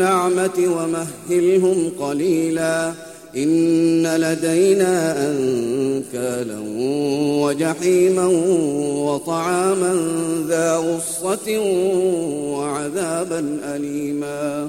النعمة ومهلهم قليلا. إن لدينا أنكالا وجحيما وطعاما ذا غصة وعذابا أليما.